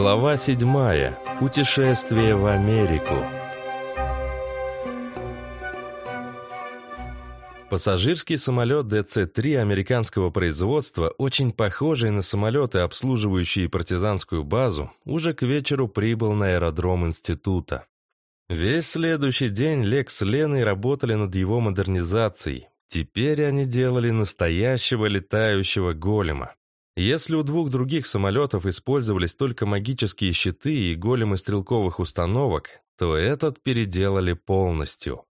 Глава 7. Путешествие в Америку. Пассажирский самолет DC-3 американского производства, очень похожий на самолеты, обслуживающие партизанскую базу, уже к вечеру прибыл на аэродром института. Весь следующий день Лекс с Леной работали над его модернизацией. Теперь они делали настоящего летающего голема. Если у двух других самолетов использовались только магические щиты и големы стрелковых установок, то этот переделали полностью.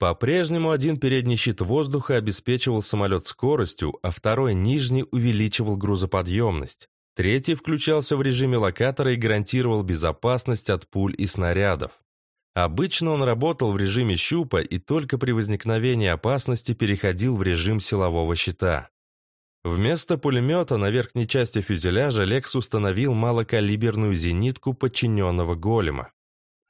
По-прежнему один передний щит воздуха обеспечивал самолет скоростью, а второй нижний увеличивал грузоподъемность. Третий включался в режиме локатора и гарантировал безопасность от пуль и снарядов. Обычно он работал в режиме щупа и только при возникновении опасности переходил в режим силового щита. Вместо пулемета на верхней части фюзеляжа Лекс установил малокалиберную зенитку подчиненного голема.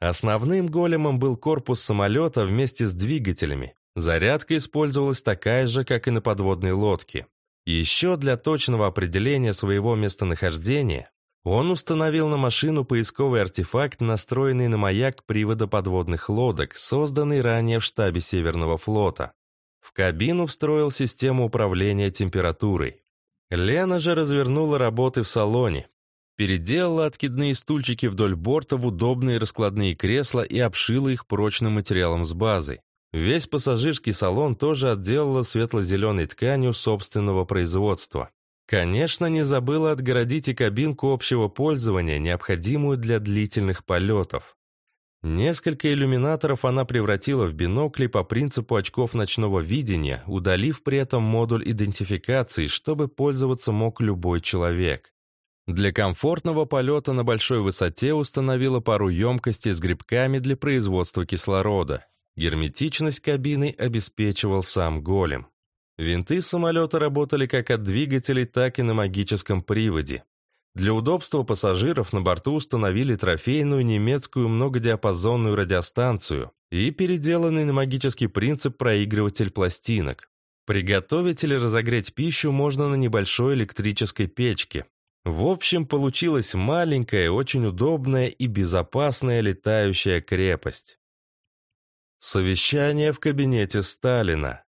Основным големом был корпус самолета вместе с двигателями. Зарядка использовалась такая же, как и на подводной лодке. Еще для точного определения своего местонахождения он установил на машину поисковый артефакт, настроенный на маяк привода подводных лодок, созданный ранее в штабе Северного флота. В кабину встроил систему управления температурой. Лена же развернула работы в салоне. Переделала откидные стульчики вдоль борта в удобные раскладные кресла и обшила их прочным материалом с базы. Весь пассажирский салон тоже отделала светло-зеленой тканью собственного производства. Конечно, не забыла отгородить и кабинку общего пользования, необходимую для длительных полетов. Несколько иллюминаторов она превратила в бинокли по принципу очков ночного видения, удалив при этом модуль идентификации, чтобы пользоваться мог любой человек. Для комфортного полета на большой высоте установила пару емкостей с грибками для производства кислорода. Герметичность кабины обеспечивал сам голем. Винты самолета работали как от двигателей, так и на магическом приводе. Для удобства пассажиров на борту установили трофейную немецкую многодиапазонную радиостанцию и переделанный на магический принцип проигрыватель пластинок. Приготовить или разогреть пищу можно на небольшой электрической печке. В общем, получилась маленькая, очень удобная и безопасная летающая крепость. Совещание в кабинете Сталина.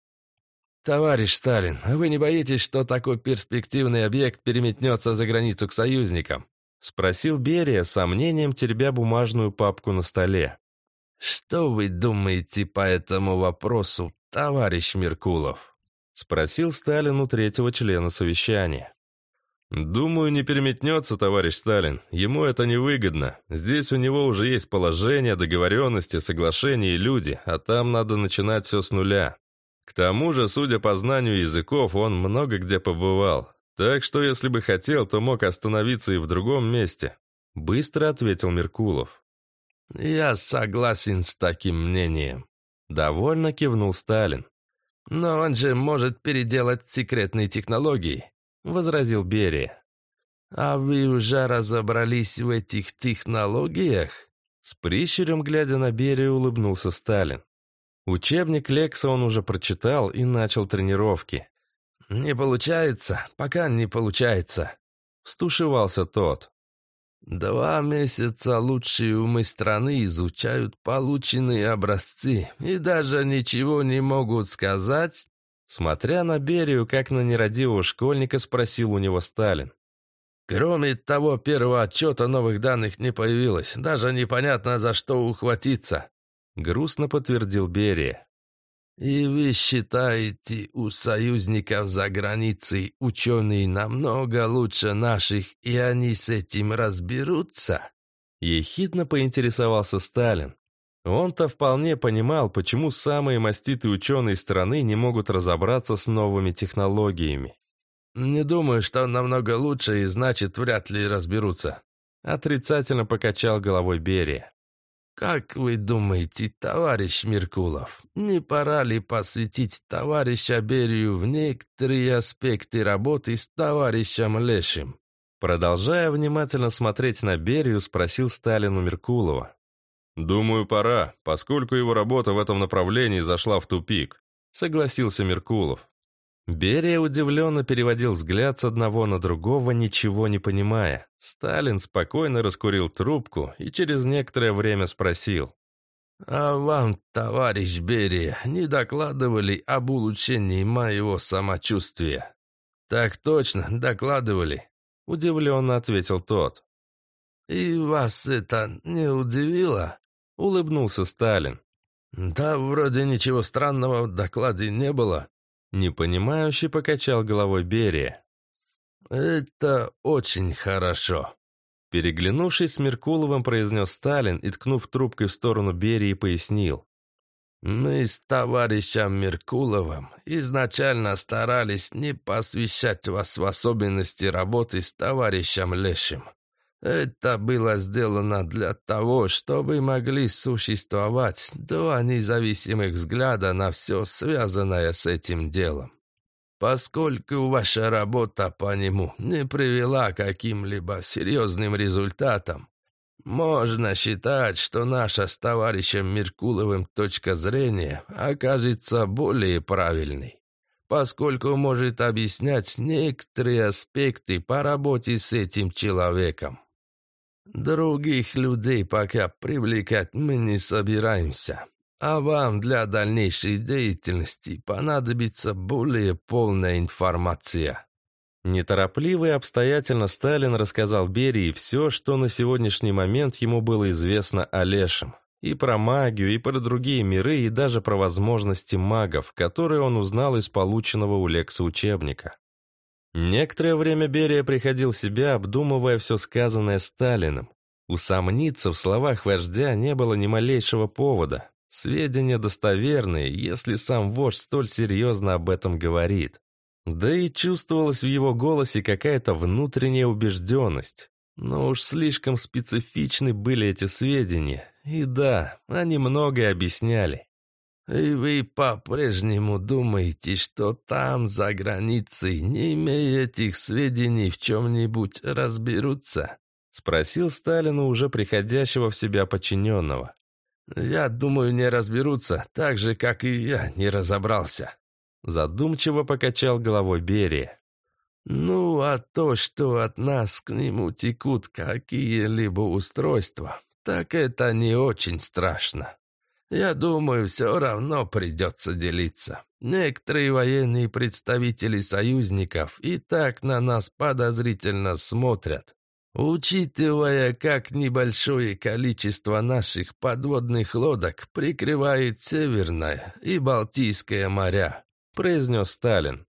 «Товарищ Сталин, вы не боитесь, что такой перспективный объект переметнется за границу к союзникам?» Спросил Берия, сомнением теребя бумажную папку на столе. «Что вы думаете по этому вопросу, товарищ Меркулов?» Спросил Сталин у третьего члена совещания. «Думаю, не переметнется, товарищ Сталин. Ему это невыгодно. Здесь у него уже есть положение, договоренности, соглашения и люди, а там надо начинать все с нуля. К тому же, судя по знанию языков, он много где побывал. Так что, если бы хотел, то мог остановиться и в другом месте. Быстро ответил Меркулов. «Я согласен с таким мнением», — довольно кивнул Сталин. «Но он же может переделать секретные технологии», — возразил Берия. «А вы уже разобрались в этих технологиях?» С прищуром, глядя на Берия, улыбнулся Сталин. Учебник Лекса он уже прочитал и начал тренировки. «Не получается, пока не получается», — стушевался тот. «Два месяца лучшие умы страны изучают полученные образцы и даже ничего не могут сказать». Смотря на Берию, как на нерадивого школьника, спросил у него Сталин. Кроме того, первого отчета новых данных не появилось. Даже непонятно, за что ухватиться. Грустно подтвердил Берия. «И вы считаете, у союзников за границей ученые намного лучше наших, и они с этим разберутся?» Ехидно поинтересовался Сталин. Он-то вполне понимал, почему самые маститые ученые страны не могут разобраться с новыми технологиями. «Не думаю, что намного лучше, и значит, вряд ли разберутся», отрицательно покачал головой Берия. «Как вы думаете, товарищ Меркулов, не пора ли посвятить товарища Берию в некоторые аспекты работы с товарищем Лешим?» Продолжая внимательно смотреть на Берию, спросил Сталин у Меркулова. «Думаю, пора, поскольку его работа в этом направлении зашла в тупик», согласился Меркулов. Берия удивленно переводил взгляд с одного на другого, ничего не понимая. Сталин спокойно раскурил трубку и через некоторое время спросил. «А вам, товарищ Берия, не докладывали об улучшении моего самочувствия?» «Так точно, докладывали», — удивленно ответил тот. «И вас это не удивило?» — улыбнулся Сталин. «Да, вроде ничего странного в докладе не было», — непонимающе покачал головой Берия. «Это очень хорошо», Переглянувшись с Меркуловым, произнес Сталин и, ткнув трубкой в сторону Берии, пояснил. «Мы с товарищем Меркуловым изначально старались не посвящать вас в особенности работы с товарищем Лешим. Это было сделано для того, чтобы могли существовать два независимых взгляда на все, связанное с этим делом. Поскольку ваша работа по нему не привела к каким-либо серьезным результатам, можно считать, что наша с товарищем Меркуловым точка зрения окажется более правильной, поскольку может объяснять некоторые аспекты по работе с этим человеком. Других людей пока привлекать мы не собираемся. А вам для дальнейшей деятельности понадобится более полная информация». Неторопливо и обстоятельно Сталин рассказал Берии все, что на сегодняшний момент ему было известно о Лешем. И про магию, и про другие миры, и даже про возможности магов, которые он узнал из полученного у Лекса учебника. Некоторое время Берия приходил в себя, обдумывая все сказанное Сталиным. Усомниться в словах вождя не было ни малейшего повода. Сведения достоверные, если сам вождь столь серьезно об этом говорит. Да и чувствовалась в его голосе какая-то внутренняя убежденность. Но уж слишком специфичны были эти сведения. И да, они многое объясняли. «И вы по-прежнему думаете, что там, за границей, не имея этих сведений, в чем-нибудь разберутся?» Спросил Сталину уже приходящего в себя подчиненного. «Я думаю, не разберутся, так же, как и я не разобрался». Задумчиво покачал головой Берия. «Ну, а то, что от нас к нему текут какие-либо устройства, так это не очень страшно. Я думаю, все равно придется делиться. Некоторые военные представители союзников и так на нас подозрительно смотрят. Учитывая, как небольшое количество наших подводных лодок прикрывает Северное и Балтийское моря, произнес Сталин.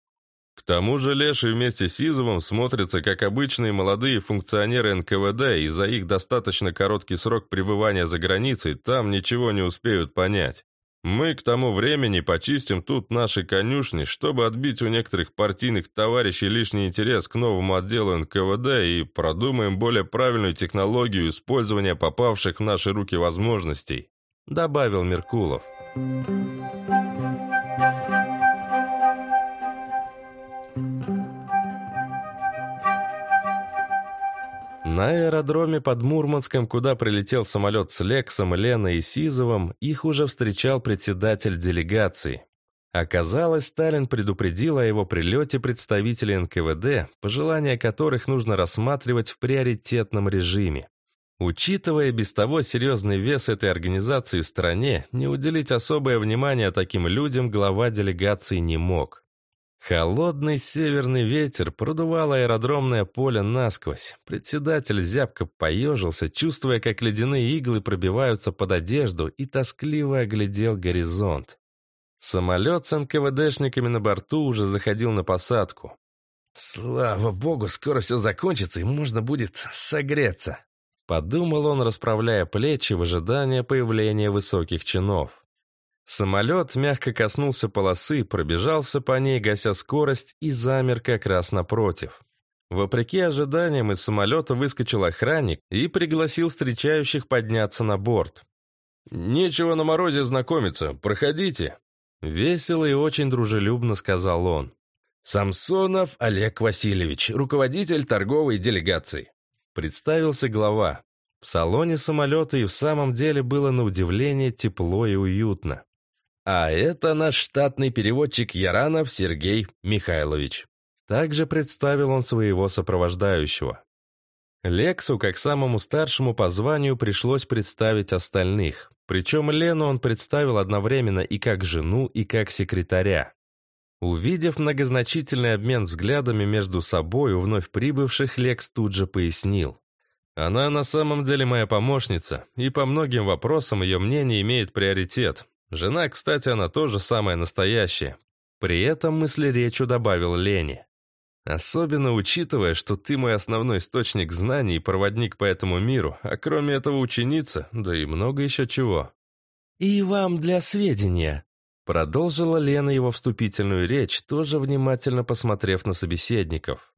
К тому же Леший вместе с Изовым смотрятся как обычные молодые функционеры НКВД, и за их достаточно короткий срок пребывания за границей там ничего не успеют понять. Мы к тому времени почистим тут наши конюшни, чтобы отбить у некоторых партийных товарищей лишний интерес к новому отделу НКВД и продумаем более правильную технологию использования попавших в наши руки возможностей», добавил Меркулов. На аэродроме под Мурманском, куда прилетел самолет с Лексом, Леной и Сизовым, их уже встречал председатель делегации. Оказалось, Сталин предупредил о его прилете представителей НКВД, пожелания которых нужно рассматривать в приоритетном режиме. Учитывая без того серьезный вес этой организации в стране, не уделить особое внимание таким людям глава делегации не мог. Холодный северный ветер продувал аэродромное поле насквозь. Председатель зябко поежился, чувствуя, как ледяные иглы пробиваются под одежду, и тоскливо оглядел горизонт. Самолет с НКВДшниками на борту уже заходил на посадку. «Слава богу, скоро все закончится, и можно будет согреться», подумал он, расправляя плечи в ожидании появления высоких чинов. Самолет мягко коснулся полосы, пробежался по ней, гася скорость, и замер как раз напротив. Вопреки ожиданиям из самолета выскочил охранник и пригласил встречающих подняться на борт. «Нечего на морозе знакомиться, проходите!» Весело и очень дружелюбно сказал он. «Самсонов Олег Васильевич, руководитель торговой делегации», представился глава. В салоне самолета и в самом деле было на удивление тепло и уютно. А это наш штатный переводчик Яранов Сергей Михайлович. Также представил он своего сопровождающего. Лексу, как самому старшему по званию, пришлось представить остальных. Причем Лену он представил одновременно и как жену, и как секретаря. Увидев многозначительный обмен взглядами между собой у вновь прибывших, Лекс тут же пояснил. «Она на самом деле моя помощница, и по многим вопросам ее мнение имеет приоритет. Жена, кстати, она тоже самая настоящая». При этом мысли речью добавил Лене. Особенно учитывая, что ты мой основной источник знаний и проводник по этому миру, а кроме этого ученица, да и много еще чего. «И вам для сведения», — продолжила Лена его вступительную речь, тоже внимательно посмотрев на собеседников.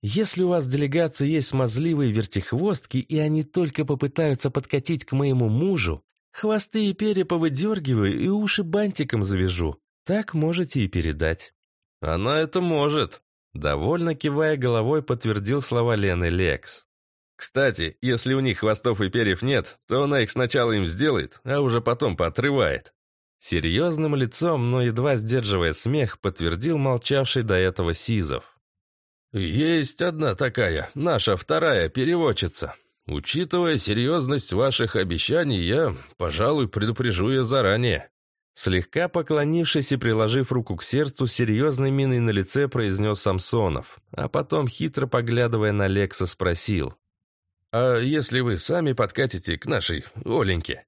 «Если у вас в делегации есть смазливые вертихвостки, и они только попытаются подкатить к моему мужу, хвосты и перья повыдергиваю и уши бантиком завяжу. Так можете и передать». «Она это может», Довольно кивая головой, подтвердил слова Лены Лекс. «Кстати, если у них хвостов и перьев нет, то она их сначала им сделает, а уже потом поотрывает». Серьезным лицом, но едва сдерживая смех, подтвердил молчавший до этого Сизов. «Есть одна такая, наша вторая переводчица. Учитывая серьезность ваших обещаний, я, пожалуй, предупрежу ее заранее». Слегка поклонившись и приложив руку к сердцу, серьезной миной на лице произнес Самсонов, а потом, хитро поглядывая на Лекса, спросил. «А если вы сами подкатите к нашей Оленьке?»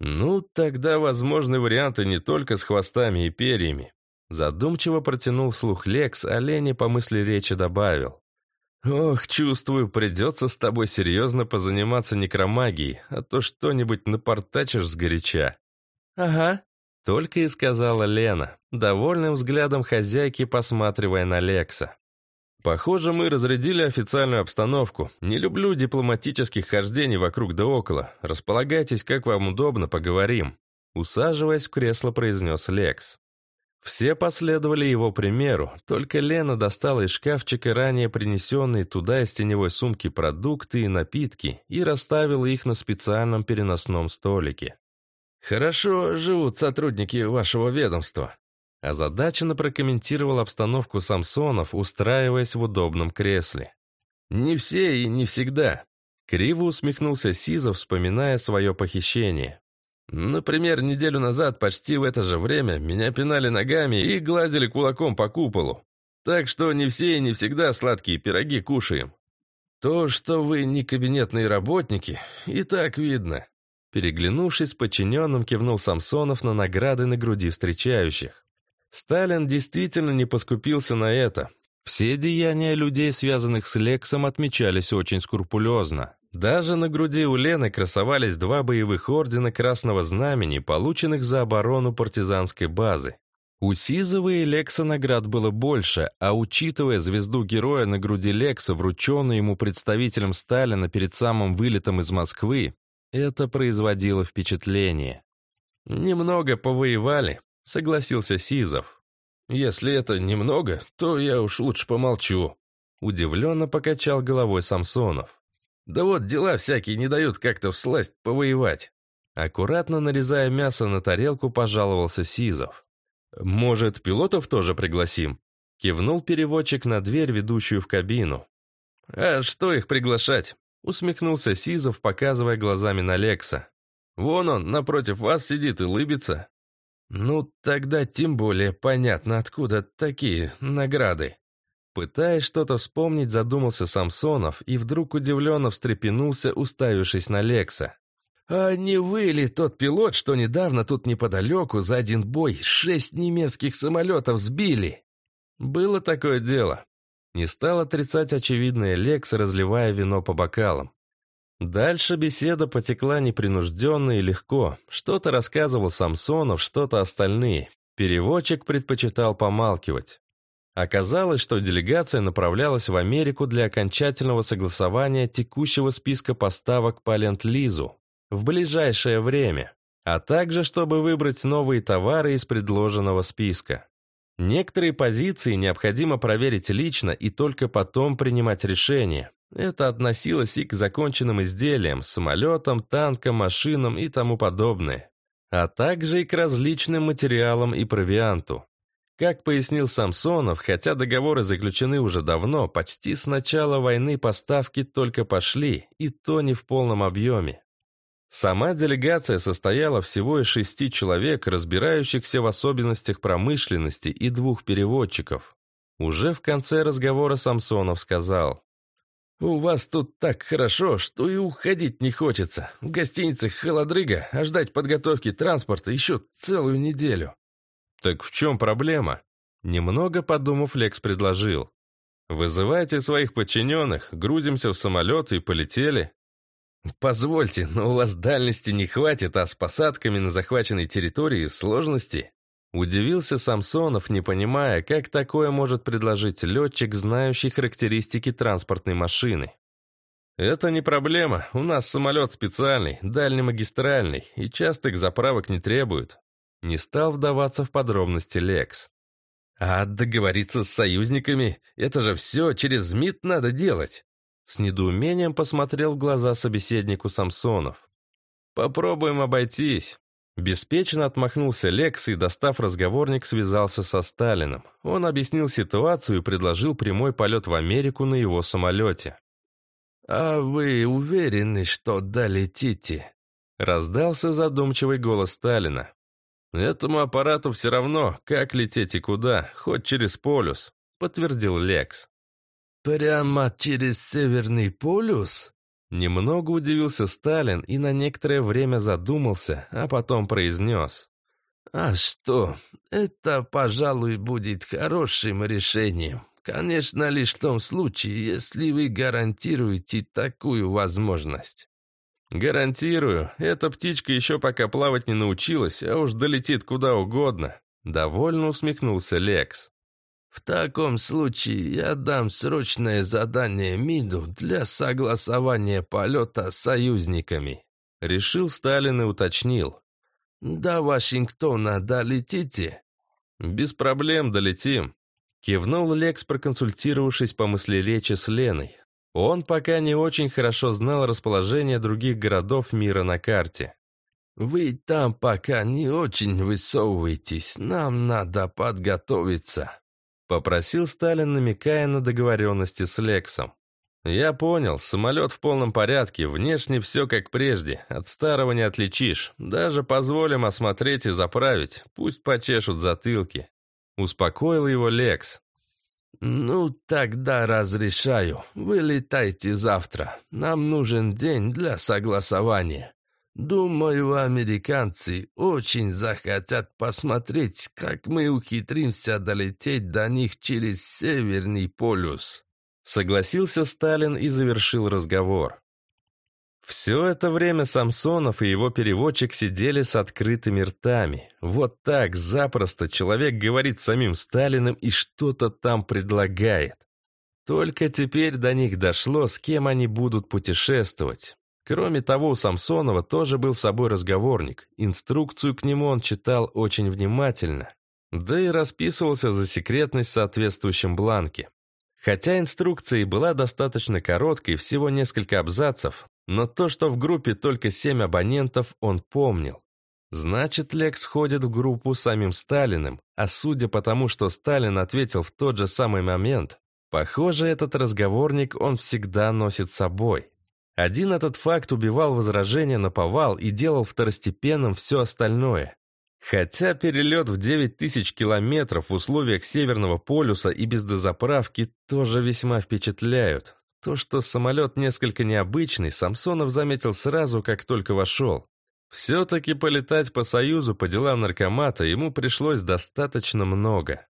«Ну, тогда возможны варианты не только с хвостами и перьями». Задумчиво протянул вслух Лекс, а Лене по мысли речи добавил. «Ох, чувствую, придется с тобой серьезно позаниматься некромагией, а то что-нибудь напортачишь сгоряча». «Ага», только и сказала Лена, довольным взглядом хозяйки, посматривая на Лекса. «Похоже, мы разрядили официальную обстановку. Не люблю дипломатических хождений вокруг да около. Располагайтесь, как вам удобно, поговорим». Усаживаясь в кресло, произнес Лекс. Все последовали его примеру, только Лена достала из шкафчика ранее принесенные туда из теневой сумки продукты и напитки и расставила их на специальном переносном столике. «Хорошо живут сотрудники вашего ведомства», озадаченно прокомментировал обстановку Самсонов, устраиваясь в удобном кресле. «Не все и не всегда», — криво усмехнулся Сизов, вспоминая свое похищение. «Например, неделю назад почти в это же время меня пинали ногами и гладили кулаком по куполу. Так что не все и не всегда сладкие пироги кушаем. То, что вы не кабинетные работники, и так видно», Переглянувшись подчиненным, кивнул Самсонов на награды на груди встречающих. Сталин действительно не поскупился на это. Все деяния людей, связанных с Лексом, отмечались очень скрупулезно. Даже на груди у Лены красовались два боевых ордена Красного Знамени, полученных за оборону партизанской базы. У Сизова и Лекса наград было больше, а учитывая звезду героя на груди Лекса, врученную ему представителем Сталина перед самым вылетом из Москвы, это производило впечатление. «Немного повоевали», — согласился Сизов. «Если это немного, то я уж лучше помолчу», — удивленно покачал головой Самсонов. «Да вот дела всякие не дают как-то всласть повоевать». Аккуратно нарезая мясо на тарелку, пожаловался Сизов. «Может, пилотов тоже пригласим?» Кивнул переводчик на дверь, ведущую в кабину. «А что их приглашать? Усмехнулся Сизов, показывая глазами на Лекса. «Вон он, напротив вас сидит и лыбится». «Ну, тогда тем более понятно, откуда такие награды». Пытаясь что-то вспомнить, задумался Самсонов и вдруг удивленно встрепенулся, уставившись на Лекса. «А не вы ли тот пилот, что недавно тут неподалеку за один бой шесть немецких самолетов сбили?» «Было такое дело. Не стал отрицать очевидное Лекс, разливая вино по бокалам. Дальше беседа потекла непринужденно и легко. Что-то рассказывал Самсонов, что-то остальные. Переводчик предпочитал помалкивать. Оказалось, что делегация направлялась в Америку для окончательного согласования текущего списка поставок по Ленд-Лизу в ближайшее время, а также чтобы выбрать новые товары из предложенного списка. Некоторые позиции необходимо проверить лично и только потом принимать решение. Это относилось и к законченным изделиям, самолетам, танкам, машинам и тому подобное. а также и к различным материалам и провианту. Как пояснил Самсонов, хотя договоры заключены уже давно, почти с начала войны поставки только пошли, и то не в полном объеме. Сама делегация состояла всего из шести человек, разбирающихся в особенностях промышленности, и двух переводчиков. Уже в конце разговора Самсонов сказал, «У вас тут так хорошо, что и уходить не хочется. В гостинице холодрыга, а ждать подготовки транспорта еще целую неделю». «Так в чем проблема?» Немного подумав, Лекс предложил. «Вызывайте своих подчиненных, грузимся в самолет и полетели». «Позвольте, но у вас дальности не хватит, а с посадками на захваченной территории сложности?» Удивился Самсонов, не понимая, как такое может предложить летчик, знающий характеристики транспортной машины. «Это не проблема. У нас самолет специальный, дальнемагистральный, и частых заправок не требует. Не стал вдаваться в подробности Лекс. «А договориться с союзниками – это же все через МИД надо делать!» С недоумением посмотрел в глаза собеседнику Самсонов. «Попробуем обойтись». Беспечно отмахнулся Лекс и, достав разговорник, связался со Сталиным. Он объяснил ситуацию и предложил прямой полет в Америку на его самолете. «А вы уверены, что долетите?» Раздался задумчивый голос Сталина. «Этому аппарату все равно, как лететь и куда, хоть через полюс», — подтвердил Лекс. «Прямо через Северный полюс?» Немного удивился Сталин и на некоторое время задумался, а потом произнес. «А что, это, пожалуй, будет хорошим решением. Конечно, лишь в том случае, если вы гарантируете такую возможность». «Гарантирую, эта птичка еще пока плавать не научилась, а уж долетит куда угодно», — довольно усмехнулся Лекс. «В таком случае я дам срочное задание МИДу для согласования полета с союзниками», — решил Сталин и уточнил. «До Вашингтона долетите?» «Без проблем долетим», — кивнул Лекс, проконсультировавшись по мыслеречи с Леной. Он пока не очень хорошо знал расположение других городов мира на карте. «Вы там пока не очень высовываетесь, нам надо подготовиться», попросил Сталин, намекая на договоренности с Лексом. «Я понял, самолет в полном порядке, внешне все как прежде, от старого не отличишь. Даже позволим осмотреть и заправить, пусть почешут затылки». Успокоил его Лекс. «Ну, тогда разрешаю. Вы летайте завтра. Нам нужен день для согласования. Думаю, американцы очень захотят посмотреть, как мы ухитримся долететь до них через Северный полюс». Согласился Сталин и завершил разговор. Все это время Самсонов и его переводчик сидели с открытыми ртами. Вот так запросто человек говорит самим Сталиным и что-то там предлагает. Только теперь до них дошло, с кем они будут путешествовать. Кроме того, у Самсонова тоже был с собой разговорник. Инструкцию к нему он читал очень внимательно. Да и расписывался за секретность в соответствующем бланке. Хотя инструкция и была достаточно короткой, всего несколько абзацев, но то, что в группе только семь абонентов, он помнил. Значит, Лекс ходит в группу самим Сталиным, а судя по тому, что Сталин ответил в тот же самый момент, похоже, этот разговорник он всегда носит с собой. Один этот факт убивал возражения на повал и делал второстепенным все остальное. Хотя перелет в 9000 километров в условиях Северного полюса и без дозаправки тоже весьма впечатляют. То, что самолет несколько необычный, Самсонов заметил сразу, как только вошел. Все-таки полетать по Союзу по делам наркомата ему пришлось достаточно много.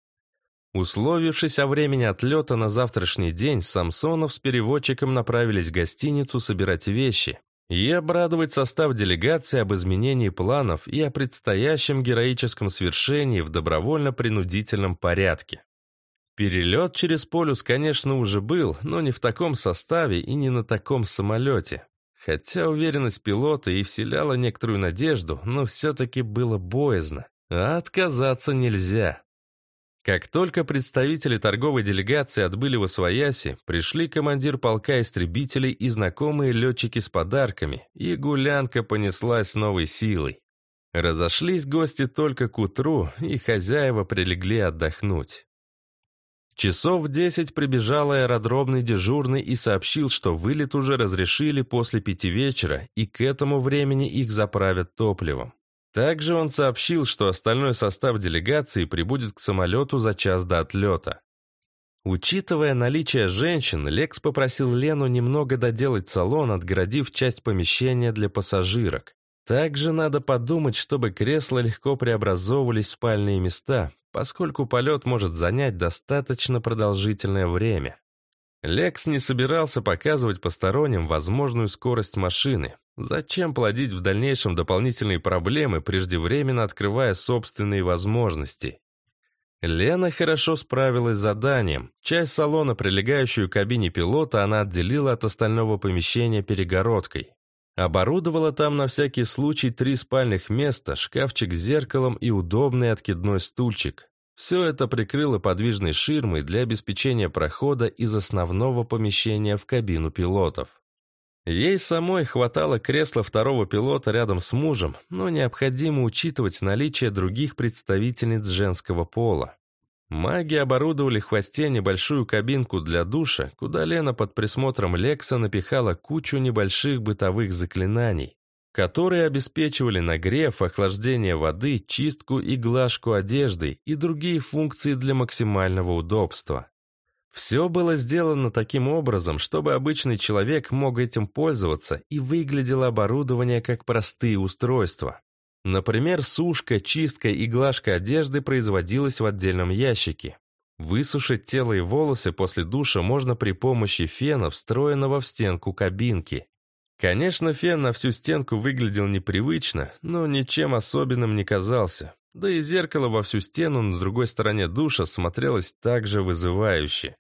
Условившись о времени отлета на завтрашний день, Самсонов с переводчиком направились в гостиницу собирать вещи и обрадовать состав делегации об изменении планов и о предстоящем героическом свершении в добровольно-принудительном порядке. Перелет через полюс, конечно, уже был, но не в таком составе и не на таком самолете. Хотя уверенность пилота и вселяла некоторую надежду, но все-таки было боязно. А отказаться нельзя. Как только представители торговой делегации отбыли в Освояси, пришли командир полка истребителей и знакомые летчики с подарками, и гулянка понеслась с новой силой. Разошлись гости только к утру, и хозяева прилегли отдохнуть. Часов в десять прибежал аэродромный дежурный и сообщил, что вылет уже разрешили после пяти вечера, и к этому времени их заправят топливом. Также он сообщил, что остальной состав делегации прибудет к самолету за час до отлета. Учитывая наличие женщин, Лекс попросил Лену немного доделать салон, отгородив часть помещения для пассажирок. Также надо подумать, чтобы кресла легко преобразовывались в спальные места, поскольку полет может занять достаточно продолжительное время. Лекс не собирался показывать посторонним возможную скорость машины. Зачем плодить в дальнейшем дополнительные проблемы, преждевременно открывая собственные возможности? Лена хорошо справилась с заданием. Часть салона, прилегающую к кабине пилота, она отделила от остального помещения перегородкой. Оборудовала там на всякий случай три спальных места, шкафчик с зеркалом и удобный откидной стульчик. Все это прикрыло подвижной ширмой для обеспечения прохода из основного помещения в кабину пилотов. Ей самой хватало кресла второго пилота рядом с мужем, но необходимо учитывать наличие других представительниц женского пола. Маги оборудовали в хвосте небольшую кабинку для душа, куда Лена под присмотром Лекса напихала кучу небольших бытовых заклинаний, которые обеспечивали нагрев, охлаждение воды, чистку и глажку одежды и другие функции для максимального удобства. Все было сделано таким образом, чтобы обычный человек мог этим пользоваться и выглядело оборудование как простые устройства. Например, сушка, чистка и глажка одежды производилась в отдельном ящике. Высушить тело и волосы после душа можно при помощи фена, встроенного в стенку кабинки. Конечно, фен на всю стенку выглядел непривычно, но ничем особенным не казался. Да и зеркало во всю стену на другой стороне душа смотрелось также вызывающе.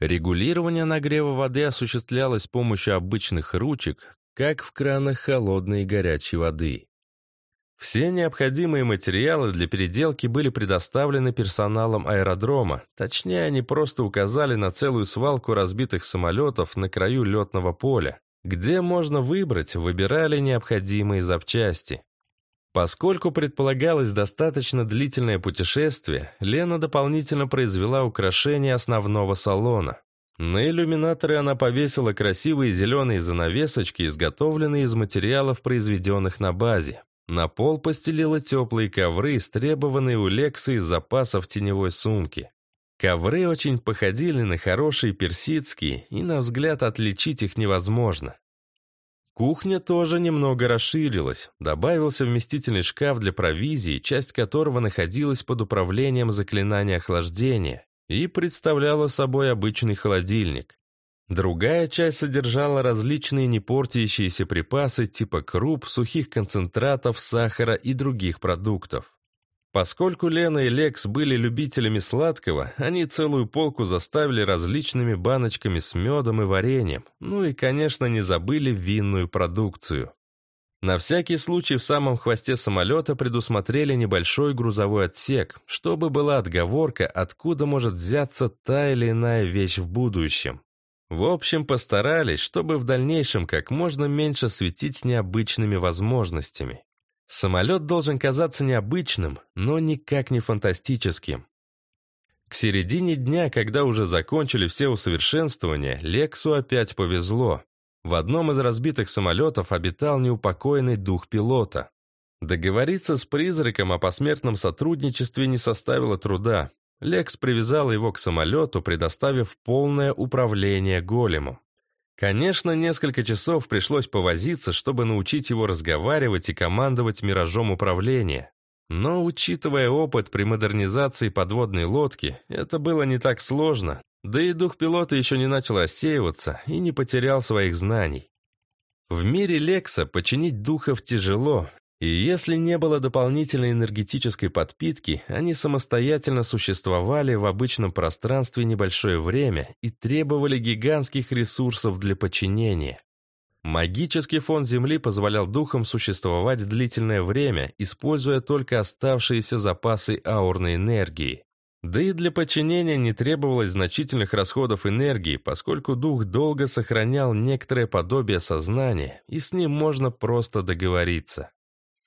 Регулирование нагрева воды осуществлялось с помощью обычных ручек, как в кранах холодной и горячей воды. Все необходимые материалы для переделки были предоставлены персоналом аэродрома. Точнее, они просто указали на целую свалку разбитых самолетов на краю летного поля. Где можно выбрать, выбирали необходимые запчасти. Поскольку предполагалось достаточно длительное путешествие, Лена дополнительно произвела украшение основного салона. На иллюминаторы она повесила красивые зеленые занавесочки, изготовленные из материалов, произведенных на базе. На пол постелила теплые ковры, истребованные у Лекса из запасов теневой сумки. Ковры очень походили на хорошие персидские, и на взгляд отличить их невозможно. Кухня тоже немного расширилась. Добавился вместительный шкаф для провизии, часть которого находилась под управлением заклинания охлаждения и представляла собой обычный холодильник. Другая часть содержала различные непортящиеся припасы типа круп, сухих концентратов, сахара и других продуктов. Поскольку Лена и Лекс были любителями сладкого, они целую полку заставили различными баночками с медом и вареньем, ну и, конечно, не забыли винную продукцию. На всякий случай в самом хвосте самолета предусмотрели небольшой грузовой отсек, чтобы была отговорка, откуда может взяться та или иная вещь в будущем. В общем, постарались, чтобы в дальнейшем как можно меньше светить необычными возможностями. Самолет должен казаться необычным, но никак не фантастическим. К середине дня, когда уже закончили все усовершенствования, Лексу опять повезло. В одном из разбитых самолетов обитал неупокоенный дух пилота. Договориться с призраком о посмертном сотрудничестве не составило труда. Лекс привязал его к самолету, предоставив полное управление големом. Конечно, несколько часов пришлось повозиться, чтобы научить его разговаривать и командовать миражом управления. Но, учитывая опыт при модернизации подводной лодки, это было не так сложно, да и дух пилота еще не начал рассеиваться и не потерял своих знаний. В мире Лекса починить духов тяжело, и если не было дополнительной энергетической подпитки, они самостоятельно существовали в обычном пространстве небольшое время и требовали гигантских ресурсов для подчинения. Магический фон Земли позволял духам существовать длительное время, используя только оставшиеся запасы аурной энергии. Да и для подчинения не требовалось значительных расходов энергии, поскольку дух долго сохранял некоторое подобие сознания, и с ним можно просто договориться.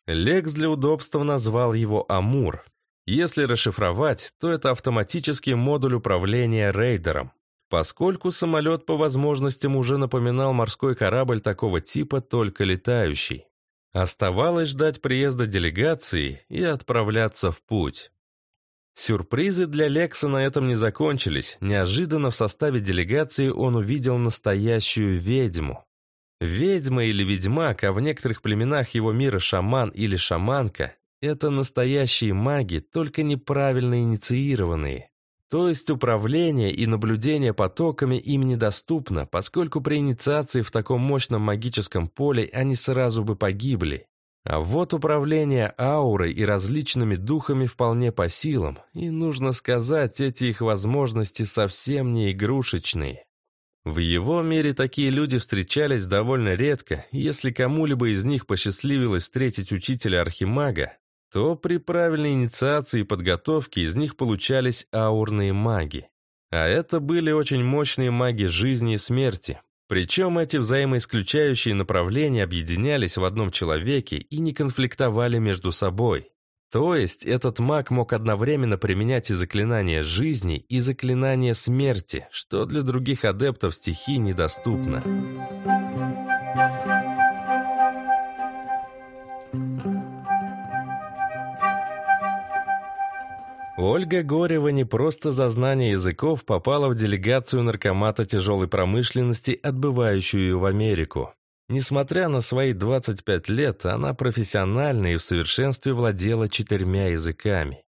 Лекс для удобства назвал его «Амур». Если расшифровать, то это автоматический модуль управления рейдером. Поскольку самолет по возможностям уже напоминал морской корабль такого типа, только летающий. Оставалось ждать приезда делегации и отправляться в путь. Сюрпризы для Лекса на этом не закончились. Неожиданно в составе делегации он увидел настоящую ведьму. Ведьма или ведьмак, а в некоторых племенах его мира шаман или шаманка – это настоящие маги, только неправильно инициированные. То есть управление и наблюдение потоками им недоступно, поскольку при инициации в таком мощном магическом поле они сразу бы погибли. А вот управление аурой и различными духами вполне по силам, и, нужно сказать, эти их возможности совсем не игрушечные. В его мире такие люди встречались довольно редко, если кому-либо из них посчастливилось встретить учителя Архимага, то при правильной инициации и подготовке из них получались аурные маги. А это были очень мощные маги жизни и смерти, причем эти взаимоисключающие направления объединялись в одном человеке и не конфликтовали между собой. То есть этот маг мог одновременно применять и заклинания жизни, и заклинания смерти, что для других адептов стихии недоступно. Ольга Горева не просто за знание языков попала в делегацию наркомата тяжелой промышленности, отбывающую в Америку. Несмотря на свои 25 лет, она профессионально и в совершенстве владела четырьмя языками.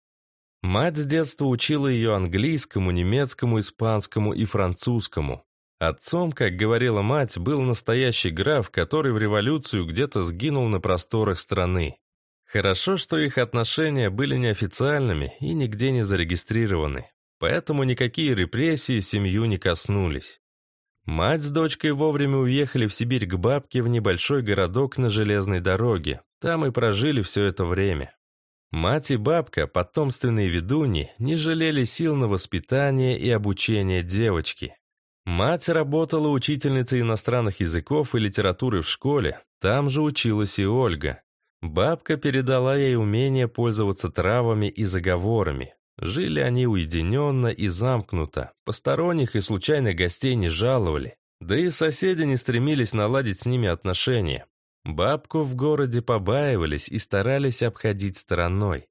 Мать с детства учила ее английскому, немецкому, испанскому и французскому. Отцом, как говорила мать, был настоящий граф, который в революцию где-то сгинул на просторах страны. Хорошо, что их отношения были неофициальными и нигде не зарегистрированы, поэтому никакие репрессии семью не коснулись. Мать с дочкой вовремя уехали в Сибирь к бабке в небольшой городок на железной дороге. Там и прожили все это время. Мать и бабка, потомственные ведуни, не жалели сил на воспитание и обучение девочки. Мать работала учительницей иностранных языков и литературы в школе, там же училась и Ольга. Бабка передала ей умение пользоваться травами и заговорами. Жили они уединенно и замкнуто, посторонних и случайных гостей не жаловали, да и соседи не стремились наладить с ними отношения. Бабку в городе побаивались и старались обходить стороной.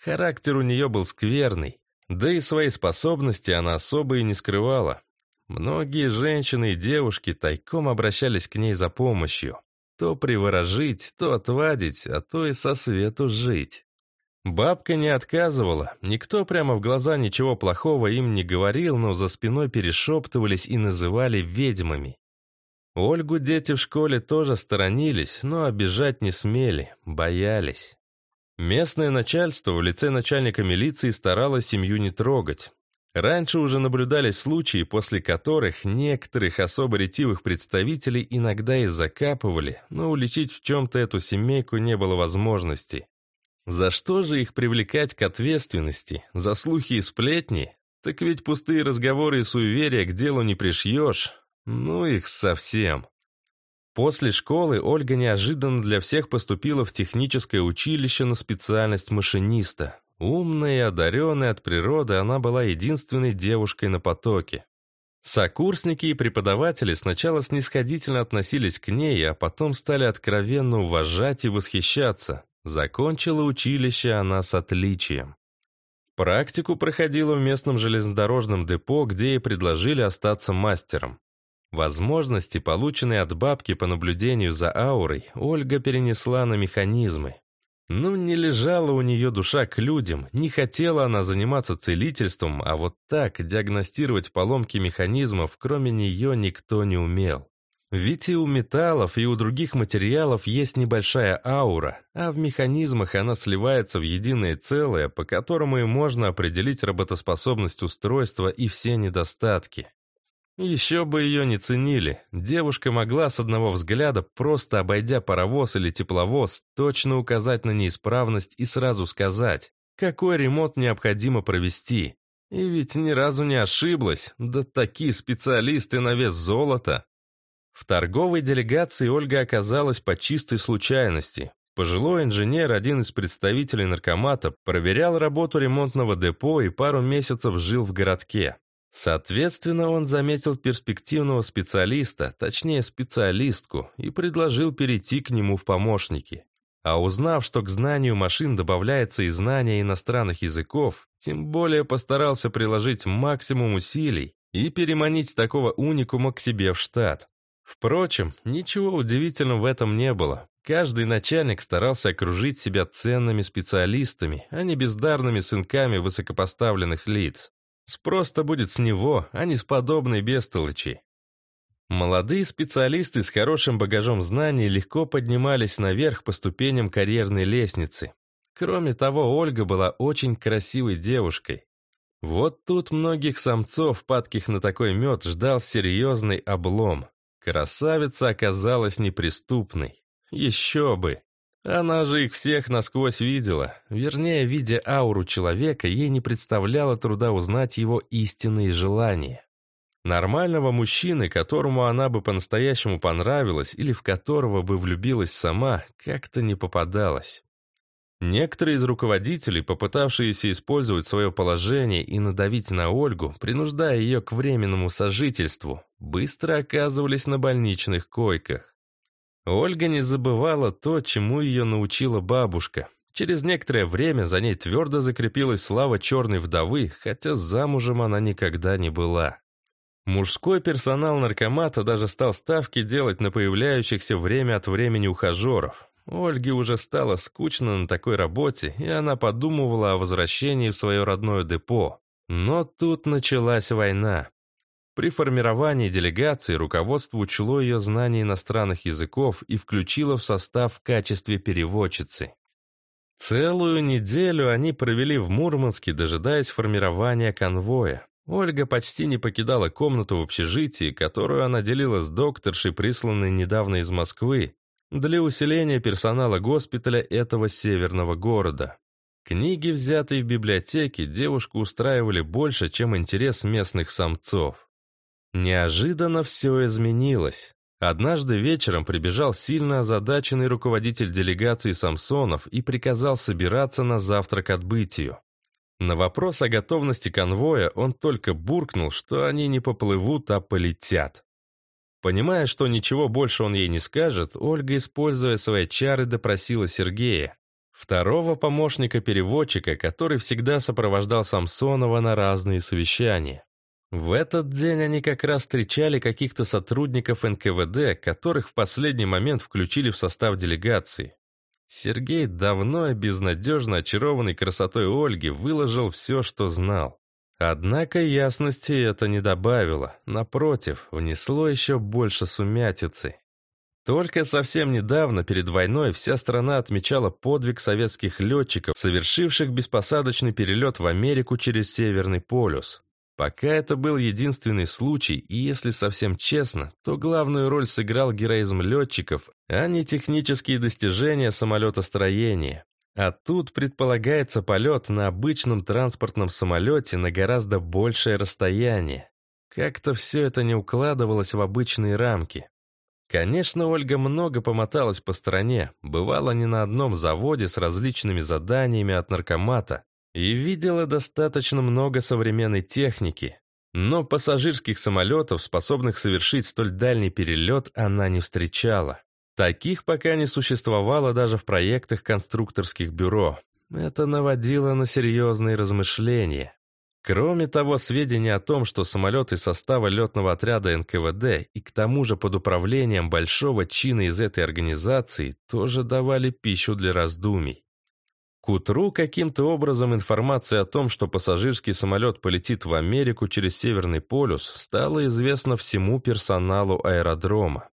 Характер у нее был скверный, да и свои способности она особо и не скрывала. Многие женщины и девушки тайком обращались к ней за помощью. То приворожить, то отвадить, а то и со свету жить. Бабка не отказывала, никто прямо в глаза ничего плохого им не говорил, но за спиной перешептывались и называли ведьмами. Ольгу дети в школе тоже сторонились, но обижать не смели, боялись. Местное начальство в лице начальника милиции старалось семью не трогать. Раньше уже наблюдались случаи, после которых некоторых особо ретивых представителей иногда и закапывали, но уличить в чем-то эту семейку не было возможности. За что же их привлекать к ответственности? За слухи и сплетни? Так ведь пустые разговоры и суеверия к делу не пришьешь. Ну их совсем. После школы Ольга неожиданно для всех поступила в техническое училище на специальность машиниста. Умная и одаренная от природы, она была единственной девушкой на потоке. Сокурсники и преподаватели сначала снисходительно относились к ней, а потом стали откровенно уважать и восхищаться. Закончила училище она с отличием. Практику проходила в местном железнодорожном депо, где ей предложили остаться мастером. Возможности, полученные от бабки по наблюдению за аурой, Ольга перенесла на механизмы. Ну, не лежала у нее душа к людям, не хотела она заниматься целительством, а вот так диагностировать поломки механизмов, кроме нее, никто не умел. Ведь и у металлов, и у других материалов есть небольшая аура, а в механизмах она сливается в единое целое, по которому и можно определить работоспособность устройства и все недостатки. Еще бы ее не ценили. Девушка могла с одного взгляда, просто обойдя паровоз или тепловоз, точно указать на неисправность и сразу сказать, какой ремонт необходимо провести. И ведь ни разу не ошиблась, да такие специалисты на вес золота. В торговой делегации Ольга оказалась по чистой случайности. Пожилой инженер, один из представителей наркомата, проверял работу ремонтного депо и пару месяцев жил в городке. Соответственно, он заметил перспективного специалиста, точнее специалистку, и предложил перейти к нему в помощники. А узнав, что к знанию машин добавляется и знание иностранных языков, тем более постарался приложить максимум усилий и переманить такого уникума к себе в штат. Впрочем, ничего удивительного в этом не было. Каждый начальник старался окружить себя ценными специалистами, а не бездарными сынками высокопоставленных лиц. Спрос-то будет с него, а не с подобной бестолочи. Молодые специалисты с хорошим багажом знаний легко поднимались наверх по ступеням карьерной лестницы. Кроме того, Ольга была очень красивой девушкой. Вот тут многих самцов, падких на такой мед, ждал серьезный облом. Красавица оказалась неприступной. Еще бы! Она же их всех насквозь видела. Вернее, видя ауру человека, ей не представляло труда узнать его истинные желания. Нормального мужчины, которому она бы по-настоящему понравилась или в которого бы влюбилась сама, как-то не попадалось. Некоторые из руководителей, попытавшиеся использовать свое положение и надавить на Ольгу, принуждая ее к временному сожительству, быстро оказывались на больничных койках. Ольга не забывала то, чему ее научила бабушка. Через некоторое время за ней твердо закрепилась слава черной вдовы, хотя замужем она никогда не была. Мужской персонал наркомата даже стал ставки делать на появляющихся время от времени ухажеров. Ольге уже стало скучно на такой работе, и она подумывала о возвращении в свое родное депо. Но тут началась война. При формировании делегации руководство учло ее знания иностранных языков и включило в состав в качестве переводчицы. Целую неделю они провели в Мурманске, дожидаясь формирования конвоя. Ольга почти не покидала комнату в общежитии, которую она делила с докторшей, присланной недавно из Москвы, для усиления персонала госпиталя этого северного города. Книги, взятые в библиотеке, девушку устраивали больше, чем интерес местных самцов. Неожиданно все изменилось. Однажды вечером прибежал сильно озадаченный руководитель делегации Самсонов и приказал собираться на завтрак отбытию. На вопрос о готовности конвоя он только буркнул, что они не поплывут, а полетят. Понимая, что ничего больше он ей не скажет, Ольга, используя свои чары, допросила Сергея, второго помощника-переводчика, который всегда сопровождал Самсонова на разные совещания. В этот день они как раз встречали каких-то сотрудников НКВД, которых в последний момент включили в состав делегации. Сергей, давно и безнадежно очарованный красотой Ольги, выложил все, что знал. Однако ясности это не добавило, напротив, внесло еще больше сумятицы. Только совсем недавно, перед войной, вся страна отмечала подвиг советских летчиков, совершивших беспосадочный перелет в Америку через Северный полюс. Пока это был единственный случай, и если совсем честно, то главную роль сыграл героизм летчиков, а не технические достижения самолетостроения. А тут предполагается полет на обычном транспортном самолете на гораздо большее расстояние. Как-то все это не укладывалось в обычные рамки. Конечно, Ольга много помоталась по стране, бывала не на одном заводе с различными заданиями от наркомата, и видела достаточно много современной техники, но пассажирских самолетов, способных совершить столь дальний перелет, она не встречала. Таких пока не существовало даже в проектах конструкторских бюро. Это наводило на серьезные размышления. Кроме того, сведения о том, что самолеты состава летного отряда НКВД и к тому же под управлением большого чина из этой организации тоже давали пищу для раздумий. К утру каким-то образом информация о том, что пассажирский самолет полетит в Америку через Северный полюс, стала известна всему персоналу аэродрома.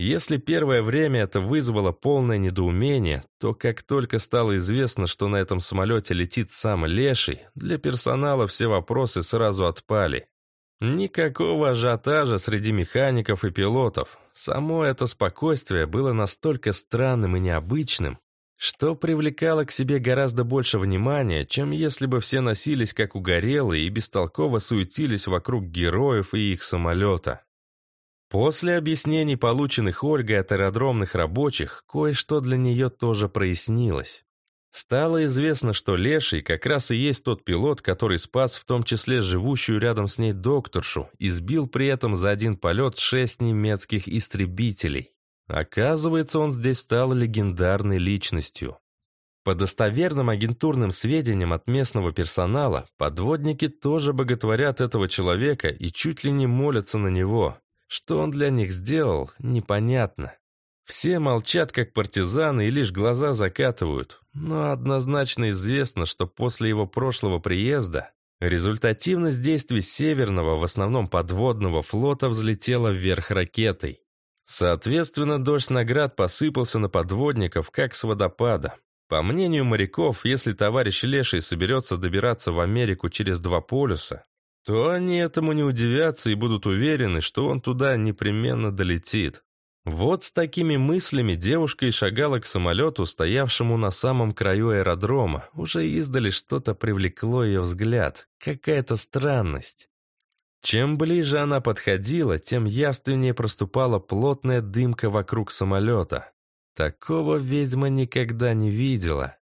Если первое время это вызвало полное недоумение, то как только стало известно, что на этом самолете летит сам Леший, для персонала все вопросы сразу отпали. Никакого ажиотажа среди механиков и пилотов. Само это спокойствие было настолько странным и необычным, что привлекало к себе гораздо больше внимания, чем если бы все носились как угорелые и бестолково суетились вокруг героев и их самолета. После объяснений, полученных Ольгой от аэродромных рабочих, кое-что для нее тоже прояснилось. Стало известно, что Леший как раз и есть тот пилот, который спас в том числе живущую рядом с ней докторшу и сбил при этом за один полет шесть немецких истребителей. Оказывается, он здесь стал легендарной личностью. По достоверным агентурным сведениям от местного персонала, подводники тоже боготворят этого человека и чуть ли не молятся на него. Что он для них сделал, непонятно. Все молчат, как партизаны, и лишь глаза закатывают. Но однозначно известно, что после его прошлого приезда результативность действий Северного, в основном подводного флота, взлетела вверх ракетой. Соответственно, дождь наград посыпался на подводников, как с водопада. По мнению моряков, если товарищ Леший соберется добираться в Америку через два полюса, то они этому не удивятся и будут уверены, что он туда непременно долетит. Вот с такими мыслями девушка и шагала к самолету, стоявшему на самом краю аэродрома. Уже издали что-то привлекло ее взгляд. Какая-то странность. Чем ближе она подходила, тем явственнее проступала плотная дымка вокруг самолета. Такого ведьма никогда не видела.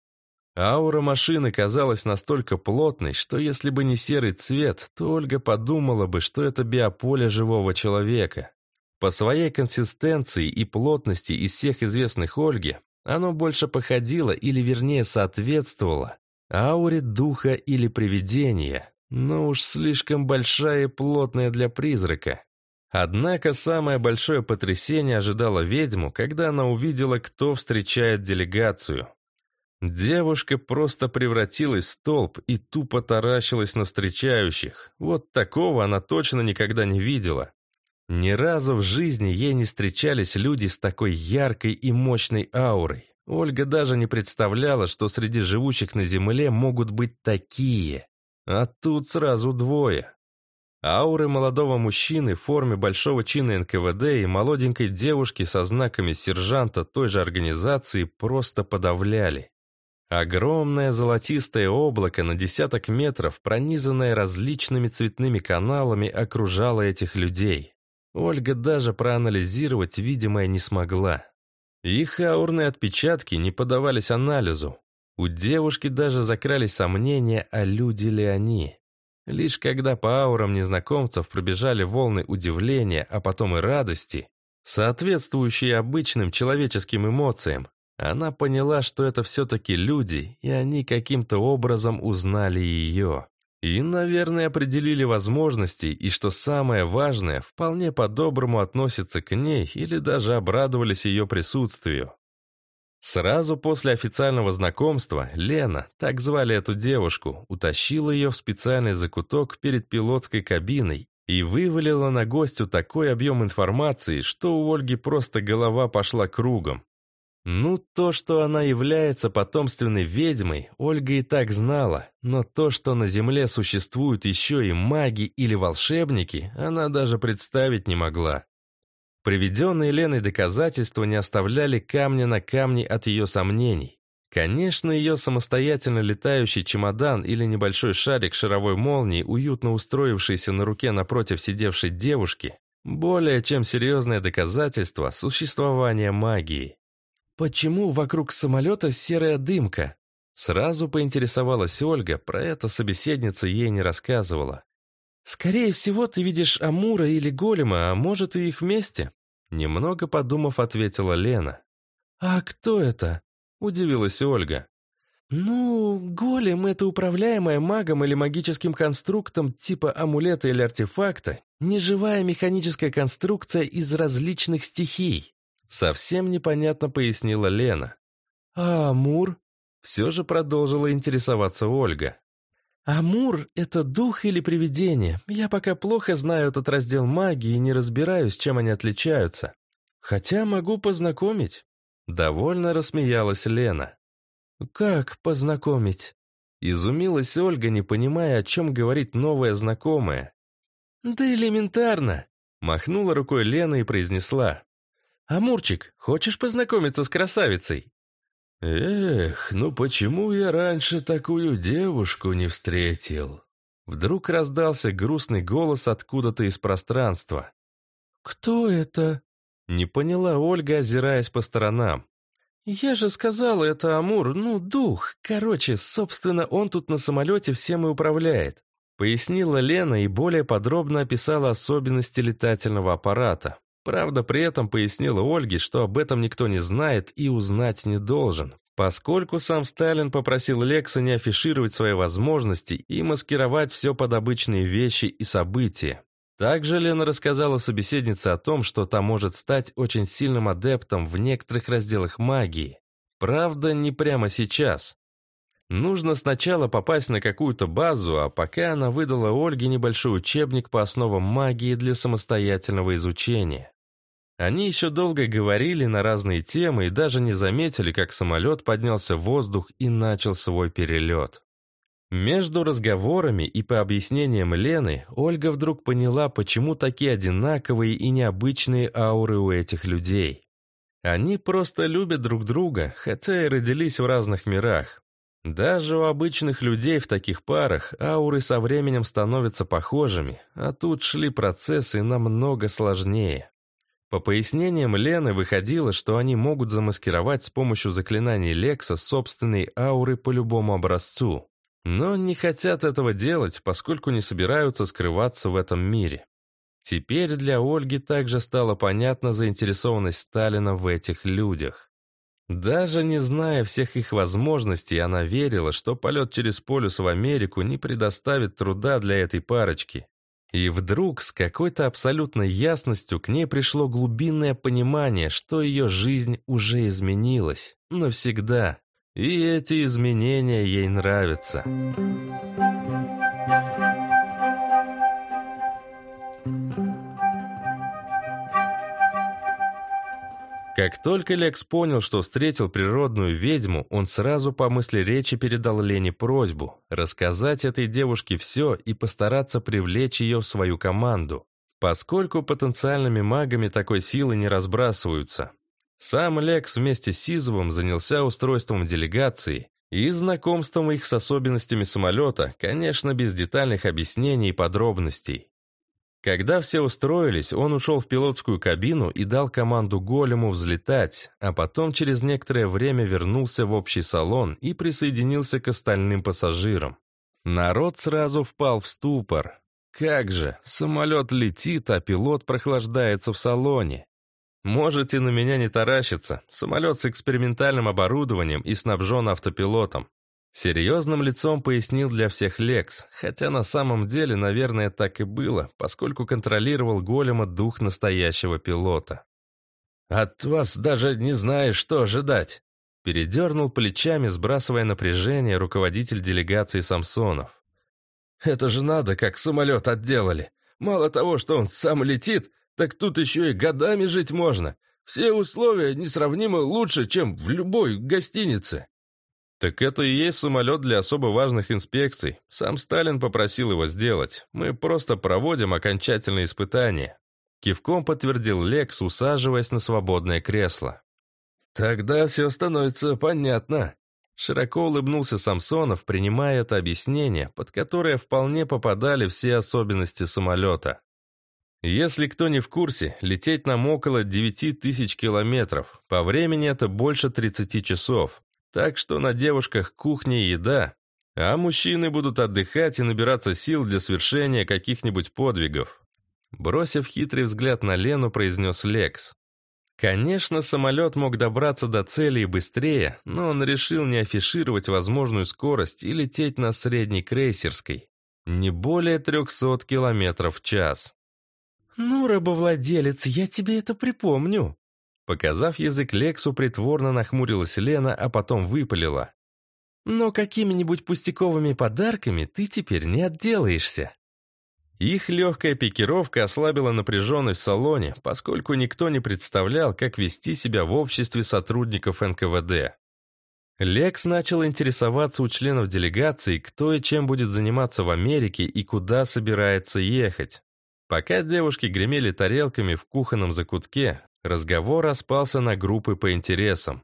Аура машины казалась настолько плотной, что если бы не серый цвет, то Ольга подумала бы, что это биополе живого человека. По своей консистенции и плотности из всех известных Ольге, оно больше походило или вернее соответствовало ауре духа или привидения, но уж слишком большая и плотная для призрака. Однако самое большое потрясение ожидало ведьму, когда она увидела, кто встречает делегацию. Девушка просто превратилась в столб и тупо таращилась на встречающих. Вот такого она точно никогда не видела. Ни разу в жизни ей не встречались люди с такой яркой и мощной аурой. Ольга даже не представляла, что среди живущих на Земле могут быть такие. А тут сразу двое. Ауры молодого мужчины в форме большого чина НКВД и молоденькой девушки со знаками сержанта той же организации просто подавляли. Огромное золотистое облако на десяток метров, пронизанное различными цветными каналами, окружало этих людей. Ольга даже проанализировать видимое не смогла. Их аурные отпечатки не подавались анализу. У девушки даже закрались сомнения, а люди ли они. Лишь когда по аурам незнакомцев пробежали волны удивления, а потом и радости, соответствующие обычным человеческим эмоциям, она поняла, что это все-таки люди, и они каким-то образом узнали ее. И, наверное, определили возможности, и, что самое важное, вполне по-доброму относятся к ней или даже обрадовались ее присутствию. Сразу после официального знакомства Лена, так звали эту девушку, утащила ее в специальный закуток перед пилотской кабиной и вывалила на гостю такой объем информации, что у Ольги просто голова пошла кругом. Ну, то, что она является потомственной ведьмой, Ольга и так знала, но то, что на Земле существуют еще и маги или волшебники, она даже представить не могла. Приведенные Леной доказательства не оставляли камня на камне от ее сомнений. Конечно, ее самостоятельно летающий чемодан или небольшой шарик шаровой молнии, уютно устроившийся на руке напротив сидевшей девушки, более чем серьезное доказательство существования магии. «Почему вокруг самолета серая дымка?» Сразу поинтересовалась Ольга, про это собеседница ей не рассказывала. «Скорее всего, ты видишь Амура или Голема, а может и их вместе?» Немного подумав, ответила Лена. «А кто это?» – удивилась Ольга. «Ну, голем — это управляемая магом или магическим конструктом типа амулета или артефакта, неживая механическая конструкция из различных стихий», совсем непонятно пояснила Лена. «А Амур?» — все же продолжила интересоваться Ольга. «Амур — это дух или привидение. Я пока плохо знаю этот раздел магии и не разбираюсь, чем они отличаются. Хотя могу познакомить». Довольно рассмеялась Лена. «Как познакомить?» Изумилась Ольга, не понимая, о чем говорит новая знакомая. «Да элементарно!» Махнула рукой Лена и произнесла. «Амурчик, хочешь познакомиться с красавицей?» «Эх, ну почему я раньше такую девушку не встретил?» Вдруг раздался грустный голос откуда-то из пространства. «Кто это?» Не поняла Ольга, озираясь по сторонам. «Я же сказала, это Амур, ну, дух. Короче, собственно, он тут на самолете всем и управляет», пояснила Лена и более подробно описала особенности летательного аппарата. Правда, при этом пояснила Ольге, что об этом никто не знает и узнать не должен, поскольку сам Сталин попросил Лекса не афишировать свои возможности и маскировать все под обычные вещи и события. Также Лена рассказала собеседнице о том, что та может стать очень сильным адептом в некоторых разделах магии. Правда, не прямо сейчас. Нужно сначала попасть на какую-то базу, а пока она выдала Ольге небольшой учебник по основам магии для самостоятельного изучения. Они еще долго говорили на разные темы и даже не заметили, как самолет поднялся в воздух и начал свой перелет. Между разговорами и по объяснениям Лены, Ольга вдруг поняла, почему такие одинаковые и необычные ауры у этих людей. Они просто любят друг друга, хотя и родились в разных мирах. Даже у обычных людей в таких парах ауры со временем становятся похожими, а тут шли процессы намного сложнее. По пояснениям Лены выходило, что они могут замаскировать с помощью заклинаний Лекса собственные ауры по любому образцу. Но не хотят этого делать, поскольку не собираются скрываться в этом мире. Теперь для Ольги также стала понятна заинтересованность Сталина в этих людях. Даже не зная всех их возможностей, она верила, что полет через полюс в Америку не предоставит труда для этой парочки. И вдруг с какой-то абсолютной ясностью к ней пришло глубинное понимание, что ее жизнь уже изменилась. Навсегда. И эти изменения ей нравятся. Как только Лекс понял, что встретил природную ведьму, он сразу по мысли речи передал Лене просьбу рассказать этой девушке все и постараться привлечь ее в свою команду, поскольку потенциальными магами такой силы не разбрасываются. Сам Лекс вместе с Сизовым занялся устройством делегации и знакомством их с особенностями самолета, конечно, без детальных объяснений и подробностей. Когда все устроились, он ушел в пилотскую кабину и дал команду голему взлетать, а потом через некоторое время вернулся в общий салон и присоединился к остальным пассажирам. Народ сразу впал в ступор. Как же, самолет летит, а пилот прохлаждается в салоне. Можете на меня не таращиться. Самолет с экспериментальным оборудованием и снабжен автопилотом. Серьезным лицом пояснил для всех Лекс, хотя на самом деле, наверное, так и было, поскольку контролировал голема дух настоящего пилота. «От вас даже не знаю, что ожидать», передернул плечами, сбрасывая напряжение руководитель делегации Самсонов. «Это же надо, как самолет отделали. Мало того, что он сам летит, так тут еще и годами жить можно. Все условия несравнимо лучше, чем в любой гостинице». «Так это и есть самолет для особо важных инспекций. Сам Сталин попросил его сделать. Мы просто проводим окончательные испытания». Кивком подтвердил Лекс, усаживаясь на свободное кресло. «Тогда все становится понятно». Широко улыбнулся Самсонов, принимая это объяснение, под которое вполне попадали все особенности самолета. Если кто не в курсе, лететь нам около 9 тысяч километров. По времени это больше 30 часов. Так что на девушках кухня и еда, а мужчины будут отдыхать и набираться сил для свершения каких-нибудь подвигов. Бросив хитрый взгляд на Лену, произнес Лекс. Конечно, самолет мог добраться до цели и быстрее, но он решил не афишировать возможную скорость и лететь на средней крейсерской. Не более 300 километров в час. «Ну, рабовладелец, я тебе это припомню!» Показав язык Лексу, притворно нахмурилась Лена, а потом выпалила. «Но какими-нибудь пустяковыми подарками ты теперь не отделаешься!» Их легкая пикировка ослабила напряженность в салоне, поскольку никто не представлял, как вести себя в обществе сотрудников НКВД. Лекс начал интересоваться у членов делегации, кто и чем будет заниматься в Америке и куда собирается ехать. Пока девушки гремели тарелками в кухонном закутке, разговор распался на группы по интересам.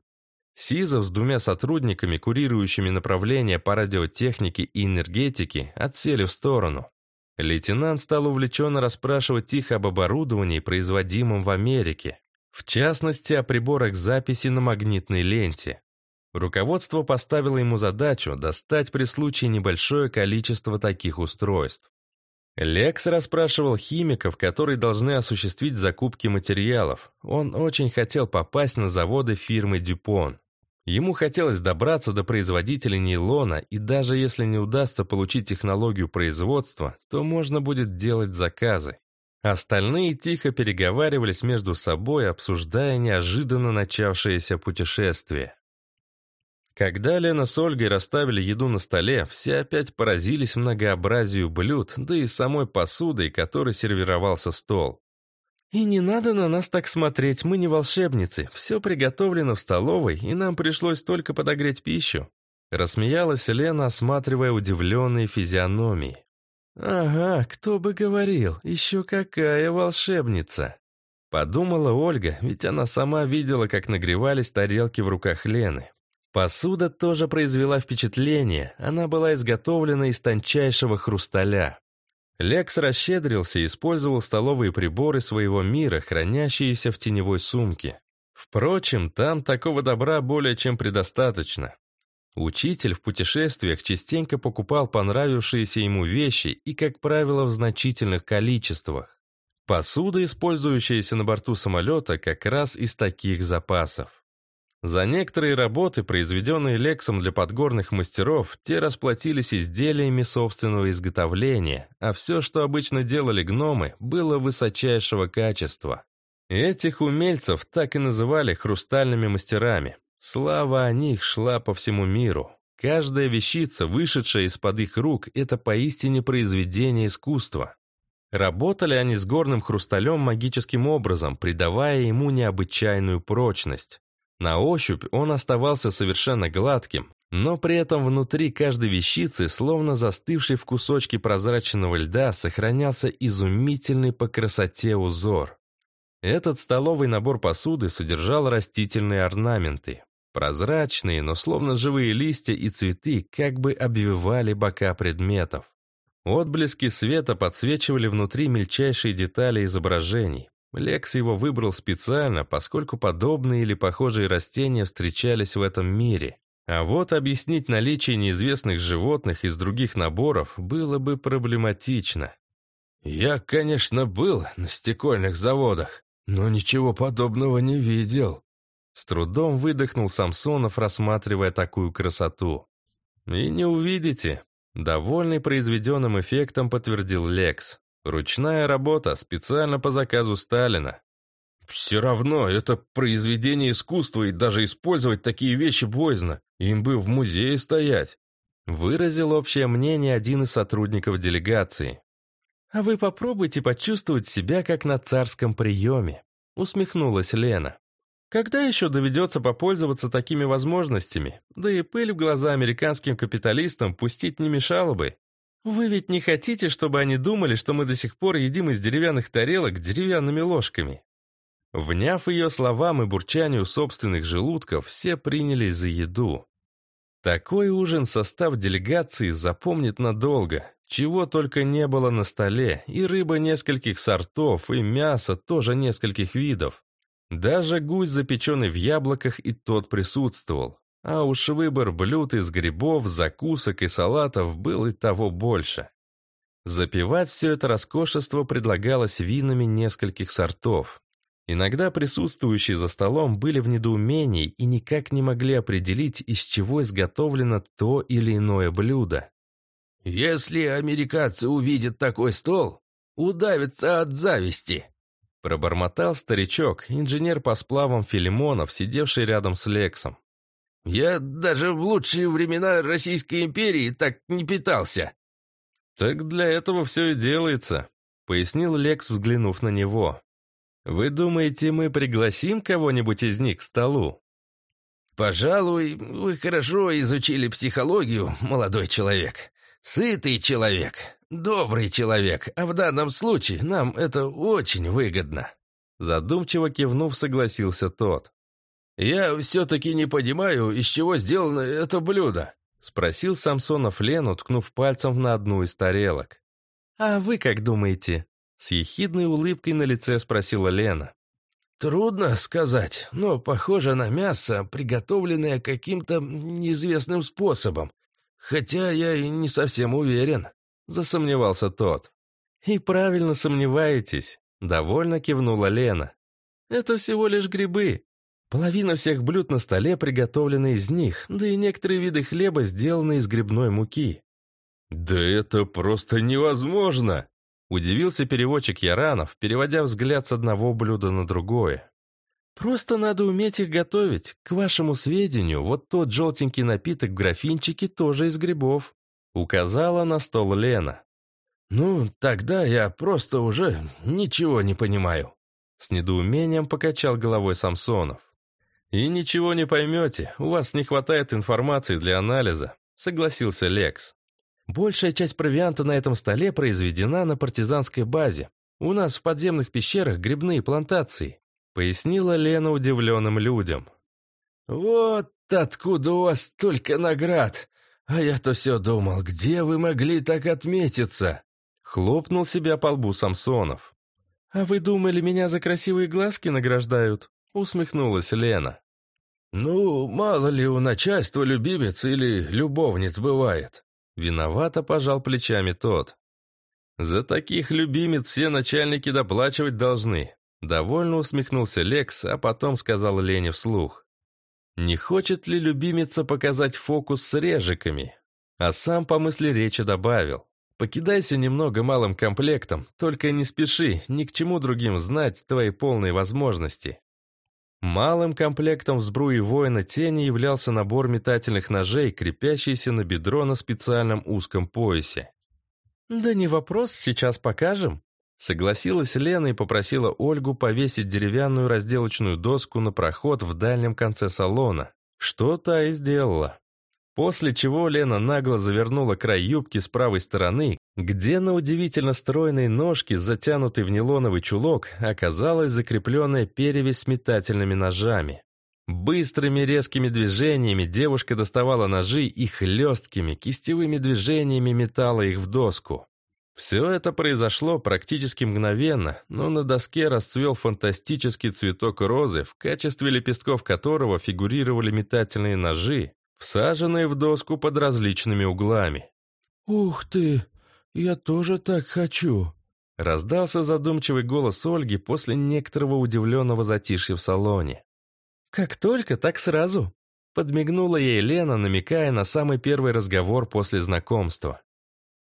Сизов с двумя сотрудниками, курирующими направления по радиотехнике и энергетике, отсели в сторону. Лейтенант стал увлеченно расспрашивать их об оборудовании, производимом в Америке. В частности, о приборах записи на магнитной ленте. Руководство поставило ему задачу достать при случае небольшое количество таких устройств. Лекс расспрашивал химиков, которые должны осуществить закупки материалов. Он очень хотел попасть на заводы фирмы «Дюпон». Ему хотелось добраться до производителей нейлона, и даже если не удастся получить технологию производства, то можно будет делать заказы. Остальные тихо переговаривались между собой, обсуждая неожиданно начавшееся путешествие. Когда Лена с Ольгой расставили еду на столе, все опять поразились многообразию блюд, да и самой посудой, которой сервировался стол. «И не надо на нас так смотреть, мы не волшебницы. Все приготовлено в столовой, и нам пришлось только подогреть пищу». Рассмеялась Лена, осматривая удивленные физиономии. «Ага, кто бы говорил, еще какая волшебница!» Подумала Ольга, ведь она сама видела, как нагревались тарелки в руках Лены. Посуда тоже произвела впечатление, она была изготовлена из тончайшего хрусталя. Лекс расщедрился и использовал столовые приборы своего мира, хранящиеся в теневой сумке. Впрочем, там такого добра более чем предостаточно. Учитель в путешествиях частенько покупал понравившиеся ему вещи и, как правило, в значительных количествах. Посуда, использующаяся на борту самолета, как раз из таких запасов. За некоторые работы, произведенные Лексом для подгорных мастеров, те расплатились изделиями собственного изготовления, а все, что обычно делали гномы, было высочайшего качества. Этих умельцев так и называли хрустальными мастерами. Слава о них шла по всему миру. Каждая вещица, вышедшая из-под их рук, это поистине произведение искусства. Работали они с горным хрусталем магическим образом, придавая ему необычайную прочность. На ощупь он оставался совершенно гладким, но при этом внутри каждой вещицы, словно застывший в кусочке прозрачного льда, сохранялся изумительный по красоте узор. Этот столовый набор посуды содержал растительные орнаменты. Прозрачные, но словно живые листья и цветы как бы обвивали бока предметов. Отблески света подсвечивали внутри мельчайшие детали изображений. Лекс его выбрал специально, поскольку подобные или похожие растения встречались в этом мире. А вот объяснить наличие неизвестных животных из других наборов было бы проблематично. «Я, конечно, был на стекольных заводах, но ничего подобного не видел», с трудом выдохнул Самсонов, рассматривая такую красоту. «И не увидите», — довольный произведенным эффектом подтвердил Лекс. Ручная работа, специально по заказу Сталина. Все равно, это произведение искусства, и даже использовать такие вещи боязно. Им бы в музее стоять. Выразил общее мнение один из сотрудников делегации. «А вы попробуйте почувствовать себя, как на царском приеме», усмехнулась Лена. «Когда еще доведется попользоваться такими возможностями? Да и пыль в глаза американским капиталистам пустить не мешало бы. «Вы ведь не хотите, чтобы они думали, что мы до сих пор едим из деревянных тарелок деревянными ложками?» Вняв ее словам и бурчанию собственных желудков, все принялись за еду. Такой ужин состав делегации запомнит надолго. Чего только не было на столе, и рыба нескольких сортов, и мясо тоже нескольких видов. Даже гусь, запеченный в яблоках, и тот присутствовал. А уж выбор блюд из грибов, закусок и салатов был и того больше. Запивать все это роскошество предлагалось винами нескольких сортов. Иногда присутствующие за столом были в недоумении и никак не могли определить, из чего изготовлено то или иное блюдо. «Если американцы увидят такой стол, удавятся от зависти», пробормотал старичок, инженер по сплавам Филимонов, сидевший рядом с Лексом. Я даже в лучшие времена Российской империи так не питался». «Так для этого все и делается», — пояснил Лекс, взглянув на него. «Вы думаете, мы пригласим кого-нибудь из них к столу?» «Пожалуй, вы хорошо изучили психологию, молодой человек. Сытый человек, добрый человек, а в данном случае нам это очень выгодно». Задумчиво кивнув, согласился тот. «Я все-таки не понимаю, из чего сделано это блюдо», спросил Самсонов Лену, ткнув пальцем на одну из тарелок. «А вы как думаете?» С ехидной улыбкой на лице спросила Лена. «Трудно сказать, но похоже на мясо, приготовленное каким-то неизвестным способом. Хотя я и не совсем уверен», — засомневался тот. «И правильно сомневаетесь», — довольно кивнула Лена. «Это всего лишь грибы. Половина всех блюд на столе приготовлена из них, да и некоторые виды хлеба сделаны из грибной муки». «Да это просто невозможно!» Удивился переводчик Яранов, переводя взгляд с одного блюда на другое. «Просто надо уметь их готовить. К вашему сведению, вот тот желтенький напиток в графинчике тоже из грибов», указала на стол Лена. «Ну, тогда я просто уже ничего не понимаю», с недоумением покачал головой Самсонов. «И ничего не поймете, у вас не хватает информации для анализа», согласился Лекс. Большая часть провианта на этом столе произведена на партизанской базе. У нас в подземных пещерах грибные плантации», — пояснила Лена удивленным людям. «Вот откуда у вас столько наград! А я-то все думал, где вы могли так отметиться?» Хлопнул себя по лбу Самсонов. «А вы думали, меня за красивые глазки награждают?» Усмехнулась Лена. «Ну, мало ли у начальства любимец или любовниц бывает. Виновато пожал плечами тот. «За таких любимец все начальники доплачивать должны», Довольно усмехнулся Лекс, а потом сказал Лене вслух. «Не хочет ли любимица показать фокус с режиками?» А сам по мысли речи добавил. «Покидайся немного малым комплектом, только не спеши, ни к чему другим знать твои полные возможности. Малым комплектом в сбруи воина тени являлся набор метательных ножей, крепящийся на бедро на специальном узком поясе. «Да не вопрос, сейчас покажем», Согласилась Лена и попросила Ольгу повесить деревянную разделочную доску на проход в дальнем конце салона, что та и сделала. После чего Лена нагло завернула край юбки с правой стороны, где на удивительно стройной ножке, затянутой в нейлоновый чулок, оказалась закрепленная перевязь с метательными ножами. Быстрыми резкими движениями девушка доставала ножи и хлесткими кистевыми движениями метала их в доску. Все это произошло практически мгновенно, но на доске расцвел фантастический цветок розы, в качестве лепестков которого фигурировали метательные ножи, всаженные в доску под различными углами. «Ух ты! Я тоже так хочу!» Раздался задумчивый голос Ольги после некоторого удивленного затишья в салоне. «Как только, так сразу!» Подмигнула ей Лена, намекая на самый первый разговор после знакомства.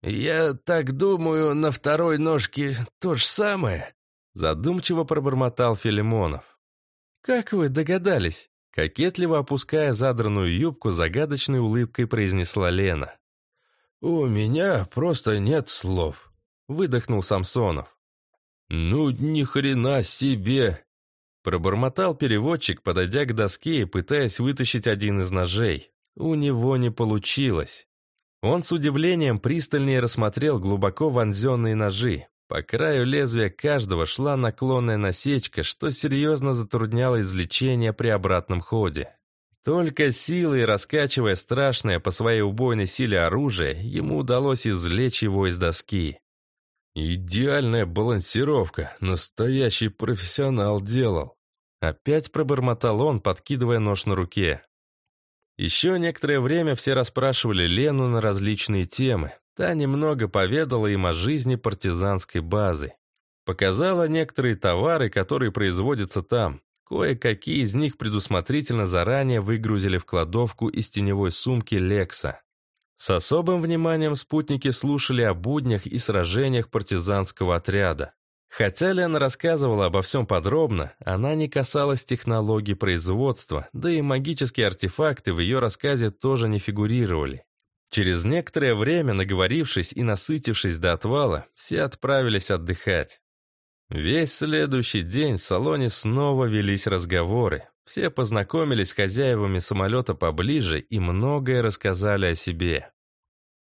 «Я так думаю, на второй ножке то же самое», задумчиво пробормотал Филимонов. «Как вы догадались?» Кокетливо опуская задранную юбку, загадочной улыбкой произнесла Лена. «У меня просто нет слов», — выдохнул Самсонов. «Ну, ни хрена себе!» Пробормотал переводчик, подойдя к доске и пытаясь вытащить один из ножей. У него не получилось. Он с удивлением пристальнее рассмотрел глубоко вонзенные ножи. По краю лезвия каждого шла наклонная насечка, что серьезно затрудняло извлечение при обратном ходе. Только силой, раскачивая страшное по своей убойной силе оружие, ему удалось извлечь его из доски. «Идеальная балансировка, настоящий профессионал делал». Опять пробормотал он, подкидывая нож на руке. Еще некоторое время все расспрашивали Лену на различные темы. Та немного поведала им о жизни партизанской базы. Показала некоторые товары, которые производятся там. Кое-какие из них предусмотрительно заранее выгрузили в кладовку из теневой сумки Лекса. С особым вниманием спутники слушали о буднях и сражениях партизанского отряда. Хотя Лена рассказывала обо всем подробно, она не касалась технологий производства, да и магические артефакты в ее рассказе тоже не фигурировали. Через некоторое время, наговорившись и насытившись до отвала, все отправились отдыхать. Весь следующий день в салоне снова велись разговоры. Все познакомились с хозяевами самолета поближе и многое рассказали о себе.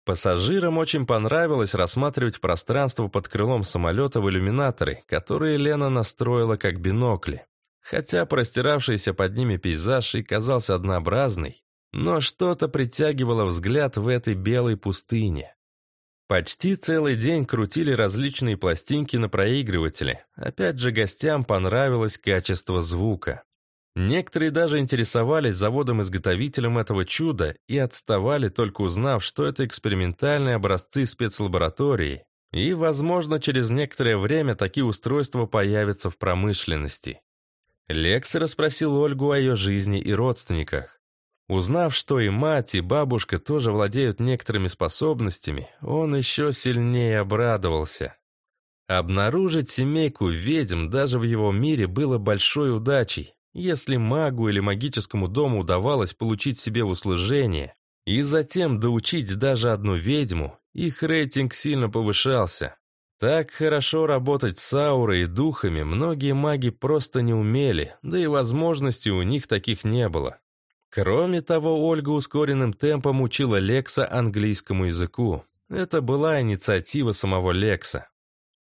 Пассажирам очень понравилось рассматривать пространство под крылом самолета в иллюминаторы, которые Лена настроила как бинокли. Хотя простиравшийся под ними пейзаж и казался однообразный, но что-то притягивало взгляд в этой белой пустыне. Почти целый день крутили различные пластинки на проигрывателе. Опять же, гостям понравилось качество звука. Некоторые даже интересовались заводом-изготовителем этого чуда и отставали, только узнав, что это экспериментальные образцы спецлаборатории, и, возможно, через некоторое время такие устройства появятся в промышленности. Лекс расспросил Ольгу о ее жизни и родственниках. Узнав, что и мать, и бабушка тоже владеют некоторыми способностями, он еще сильнее обрадовался. Обнаружить семейку ведьм даже в его мире было большой удачей, если магу или магическому дому удавалось получить себе услужение и затем доучить даже одну ведьму, их рейтинг сильно повышался. Так хорошо работать с аурой и духами многие маги просто не умели, да и возможностей у них таких не было. Кроме того, Ольга ускоренным темпом учила Лекса английскому языку. Это была инициатива самого Лекса.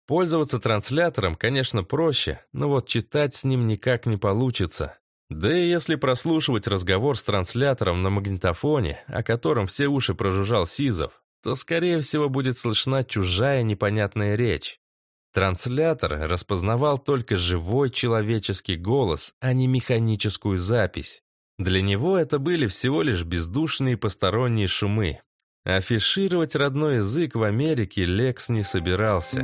Пользоваться транслятором, конечно, проще, но вот читать с ним никак не получится. Да и если прослушивать разговор с транслятором на магнитофоне, о котором все уши прожужжал Сизов, то, скорее всего, будет слышна чужая непонятная речь. Транслятор распознавал только живой человеческий голос, а не механическую запись. Для него это были всего лишь бездушные посторонние шумы. Афишировать родной язык в Америке Лекс не собирался.